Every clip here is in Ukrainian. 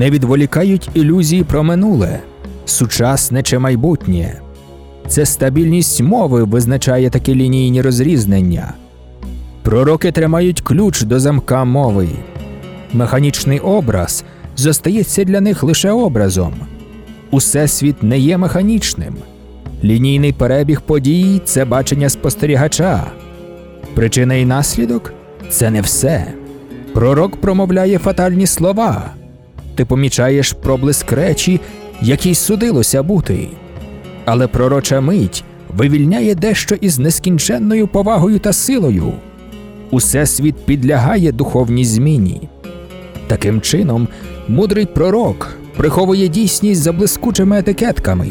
не відволікають ілюзії про минуле, сучасне чи майбутнє. Це стабільність мови визначає такі лінійні розрізнення. Пророки тримають ключ до замка мови. Механічний образ зостається для них лише образом. Усесвіт не є механічним. Лінійний перебіг подій це бачення спостерігача. Причина і наслідок це не все. Пророк промовляє фатальні слова. Ти помічаєш проблиск речі, якій судилося бути. Але пророча мить вивільняє дещо із нескінченною повагою та силою. Усесвіт підлягає духовній зміні. Таким чином, мудрий пророк приховує дійсність за блискучими етикетками.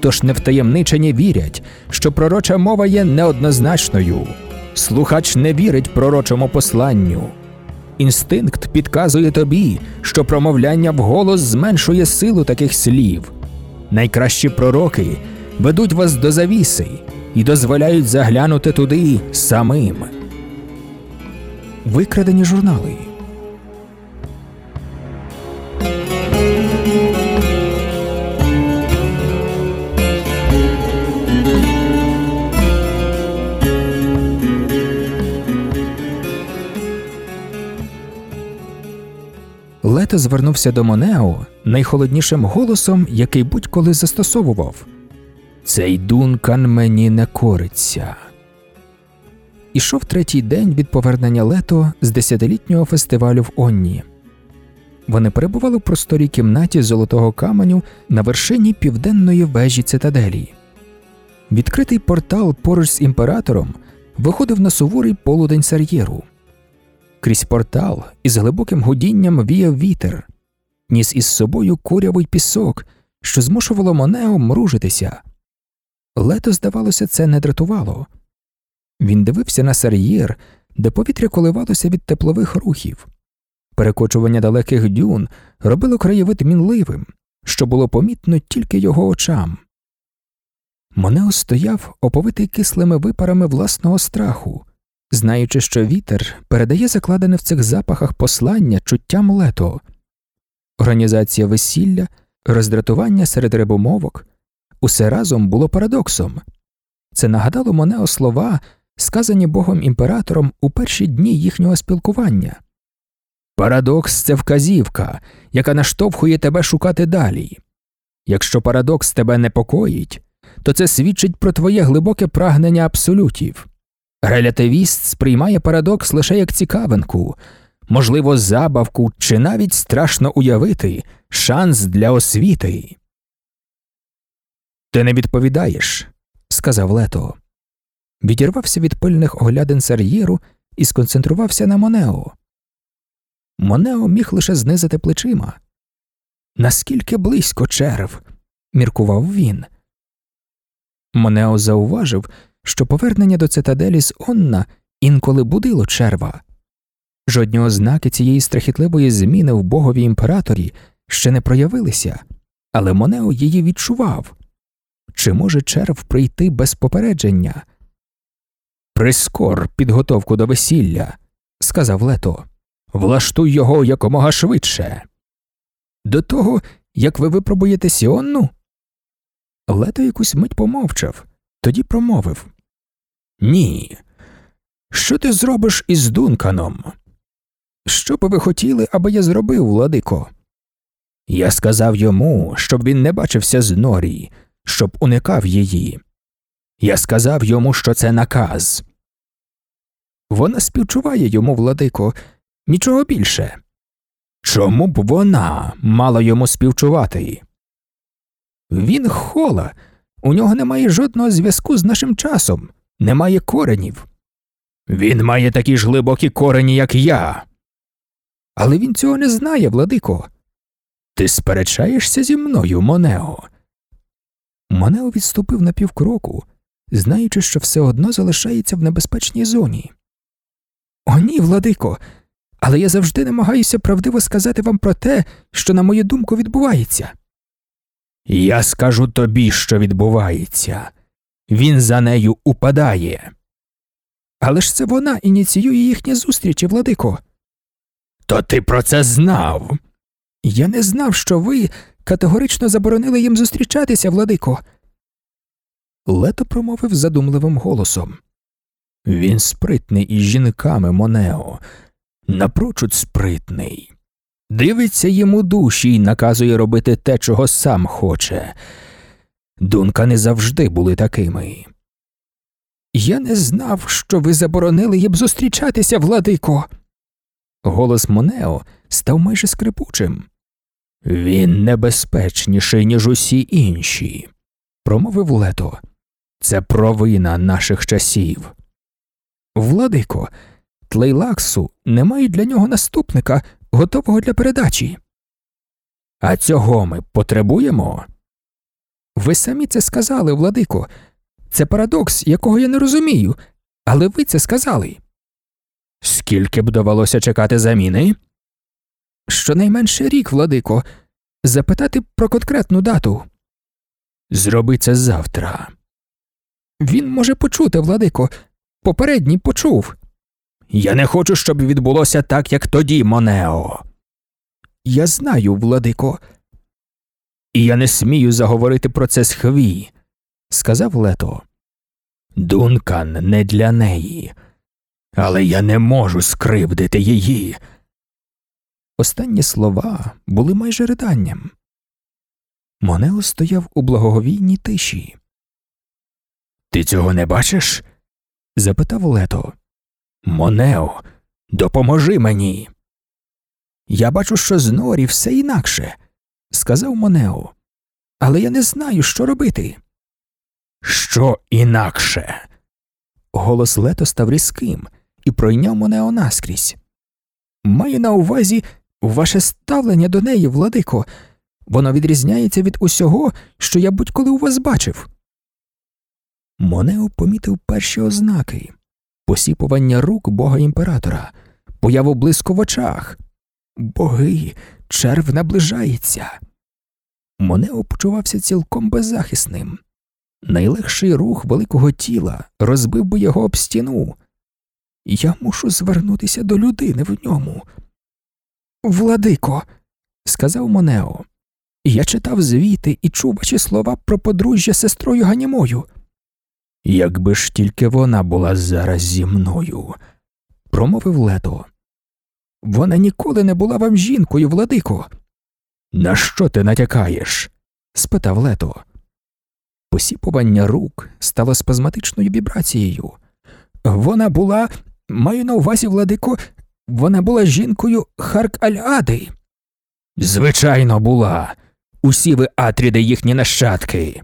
Тож невтаємничені вірять, що пророча мова є неоднозначною. Слухач не вірить пророчому посланню. Інстинкт підказує тобі, що промовляння вголос зменшує силу таких слів. Найкращі пророки ведуть вас до завіси і дозволяють заглянути туди самим. Викрадені журнали. Лето звернувся до Монео найхолоднішим голосом, який будь-коли застосовував. Цей дункан мені не кориться. Ішов третій день від повернення лето з десятилітнього фестивалю в Онні. Вони перебували в просторій кімнаті золотого каменю на вершині південної вежі цитаделі. Відкритий портал поруч з імператором виходив на суворий полудень Сар'єру. Крізь портал із глибоким гудінням віяв вітер, ніс із собою курявий пісок, що змушувало Монео мружитися. Лето, здавалося, це не дратувало. Він дивився на сар'єр, де повітря коливалося від теплових рухів. Перекочування далеких дюн робило краєвид мінливим, що було помітно тільки його очам. Монео стояв, оповитий кислими випарами власного страху, знаючи, що вітер передає закладене в цих запахах послання чуттям лето, організація весілля, роздратування серед рибомовок усе разом було парадоксом. Це нагадало Монео слова, сказані Богом імператором у перші дні їхнього спілкування. Парадокс це вказівка, яка наштовхує тебе шукати далі. Якщо парадокс тебе непокоїть, то це свідчить про твоє глибоке прагнення абсолютів. Релятивіст сприймає парадокс лише як цікавинку, можливо, забавку чи навіть страшно уявити шанс для освіти. Ти не відповідаєш, сказав Лето. Відірвався від пильних оглядин Сар'єру і сконцентрувався на Монео. Монео міг лише знизити плечима. Наскільки близько черв, міркував він. Монео зауважив, що повернення до цитаделі з Онна інколи будило черва. Жодні ознаки цієї страхітливої зміни в богові імператорі ще не проявилися, але Монео її відчував. Чи може черв прийти без попередження? Прискор підготовку до весілля, сказав Лето. Влаштуй його якомога швидше. До того, як ви випробуєте Сіонну? Лето якусь мить помовчав, тоді промовив Ні. Що ти зробиш із Дунканом? Що би ви хотіли, аби я зробив, владико? Я сказав йому, щоб він не бачився з Норі, щоб уникав її. Я сказав йому, що це наказ. Вона співчуває йому, владико, нічого більше. Чому б вона мала йому співчувати? Він хола, у нього немає жодного зв'язку з нашим часом, немає коренів. Він має такі ж глибокі корені, як я. Але він цього не знає, владико. Ти сперечаєшся зі мною, Монео. Монео відступив на півкроку, знаючи, що все одно залишається в небезпечній зоні. О, ні, владико, але я завжди намагаюся правдиво сказати вам про те, що, на мою думку, відбувається. Я скажу тобі, що відбувається. Він за нею упадає. Але ж це вона ініціює їхні зустрічі, владико. То ти про це знав? Я не знав, що ви категорично заборонили їм зустрічатися, владико. Лето промовив задумливим голосом. Він спритний із жінками, Монео, напрочуд спритний. Дивиться йому душі і наказує робити те, чого сам хоче. Дунка не завжди були такими. Я не знав, що ви заборонили їм зустрічатися, владико. Голос Монео став майже скрипучим. Він небезпечніший, ніж усі інші, промовив лето. Це провина наших часів. Владико, тлейлаксу не мають для нього наступника, готового для передачі. А цього ми потребуємо? Ви самі це сказали, владико. Це парадокс, якого я не розумію, але ви це сказали. Скільки б довелося чекати заміни? Щонайменше рік, владико, запитати про конкретну дату. Зроби це завтра. Він може почути, владико. Попередній почув. Я не хочу, щоб відбулося так, як тоді, Монео. Я знаю, владико. І я не смію заговорити про це з Хві, сказав Лето. Дункан не для неї, але я не можу скривдити її. Останні слова були майже риданням. Монео стояв у благоговійній тиші. Ти цього не бачиш? запитав Лето. Монео, допоможи мені. Я бачу, що з норі все інакше, сказав Монео. Але я не знаю, що робити. Що інакше? Голос Лето став різким і пройняв Монео наскрізь. Маю на увазі ваше ставлення до неї, владико. Воно відрізняється від усього, що я будь-коли у вас бачив. Монео помітив перші ознаки посіпування рук бога імператора, появу блиску в очах. Боги, черв наближається. Монео почувався цілком беззахисним. Найлегший рух великого тіла розбив би його об стіну. Я мушу звернутися до людини в ньому. Владико, сказав Монео, я читав звіти і чув ваші слова про подружжя з сестрою Ганімою. Якби ж тільки вона була зараз зі мною, промовив лето. Вона ніколи не була вам жінкою, владико. На що ти натякаєш? спитав лето. Посіпування рук стало спазматичною вібрацією. Вона була, маю на увазі, владико, вона була жінкою Харк Аль-Ади. Звичайно, була. Усі ви атріди їхні нащадки.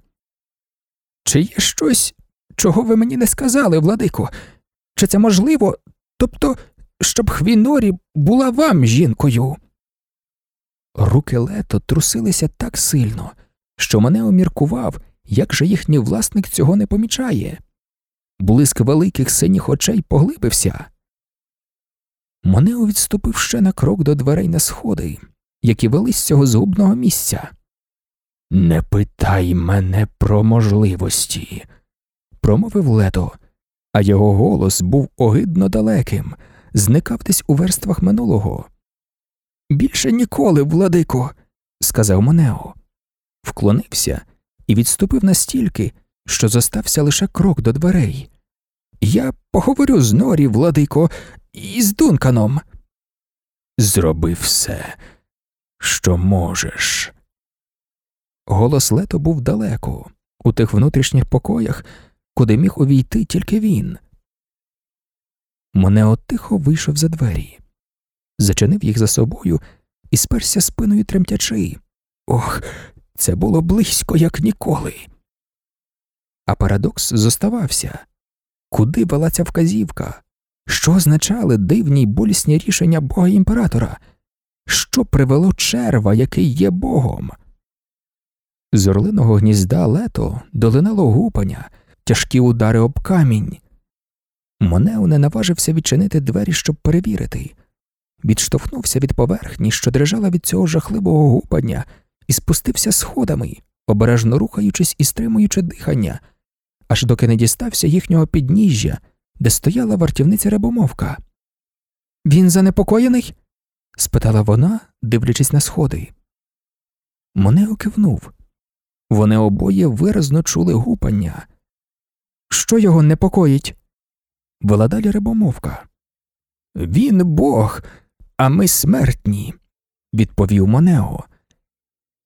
Чи є щось, чого ви мені не сказали, владико? Чи це можливо, тобто, щоб Хвінорі була вам жінкою? Руки лето трусилися так сильно, що мене оміркував, як же їхній власник цього не помічає. Блиск великих синіх очей поглибився. Монео відступив ще на крок до дверей на сходи, які вели з цього згубного місця. Не питай мене про можливості, промовив лето, а його голос був огидно далеким, зникав десь у верствах минулого. Більше ніколи, владико, сказав Монео, вклонився і відступив настільки, що зостався лише крок до дверей. Я поговорю з Норі, владико, і з Дунканом. Зроби все, що можеш. Голос лето був далеко, у тих внутрішніх покоях, куди міг увійти тільки він. Монео тихо вийшов за двері, зачинив їх за собою і сперся спиною тремтячи. Ох, це було близько, як ніколи. А парадокс зоставався куди вела ця вказівка, що означали дивні й болісні рішення бога імператора, що привело черва, який є богом. З орлиного гнізда лето долинало гупання, тяжкі удари об камінь. Монео не наважився відчинити двері, щоб перевірити, відштовхнувся від поверхні, що дрижала від цього жахливого гупання, і спустився сходами, обережно рухаючись і стримуючи дихання, аж доки не дістався їхнього підніжжя, де стояла вартівниця рибомовка. Він занепокоєний? спитала вона, дивлячись на сходи. Монео кивнув. Вони обоє виразно чули гупання. Що його непокоїть? Вела далі рибомовка. Він бог, а ми смертні, відповів Монео.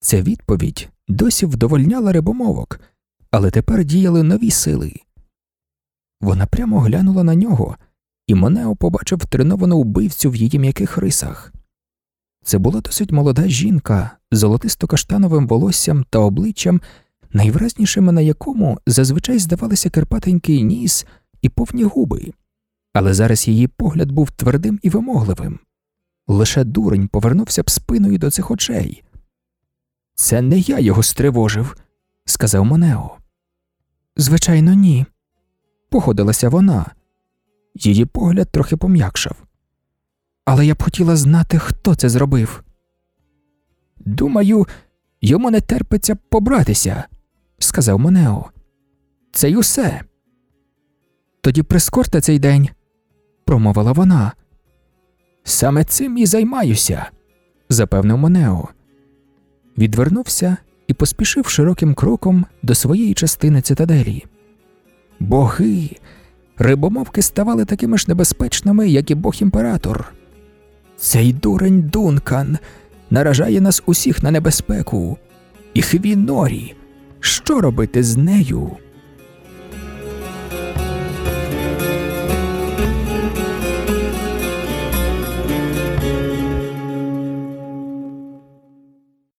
Ця відповідь досі вдовольняла рибомовок, але тепер діяли нові сили. Вона прямо глянула на нього, і Монео побачив треновану вбивцю в її м'яких рисах. Це була досить молода жінка з золотисто-каштановим волоссям та обличчям, найвразнішими на якому зазвичай здавалися кирпатенький ніс і повні губи, але зараз її погляд був твердим і вимогливим. Лише дурень повернувся б спиною до цих очей. Це не я його стривожив, сказав Монео. Звичайно, ні. Погодилася вона. Її погляд трохи пом'якшав. Але я б хотіла знати, хто це зробив. Думаю, йому не терпиться побратися, сказав Монео. Це й усе. Тоді прискорте цей день, промовила вона. Саме цим і займаюся, запевнив Монео. Відвернувся і поспішив широким кроком до своєї частини цитаделі. Боги, рибомовки ставали такими ж небезпечними, як і бог імператор. Цей дурень Дункан наражає нас усіх на небезпеку. І Хвінорі, що робити з нею?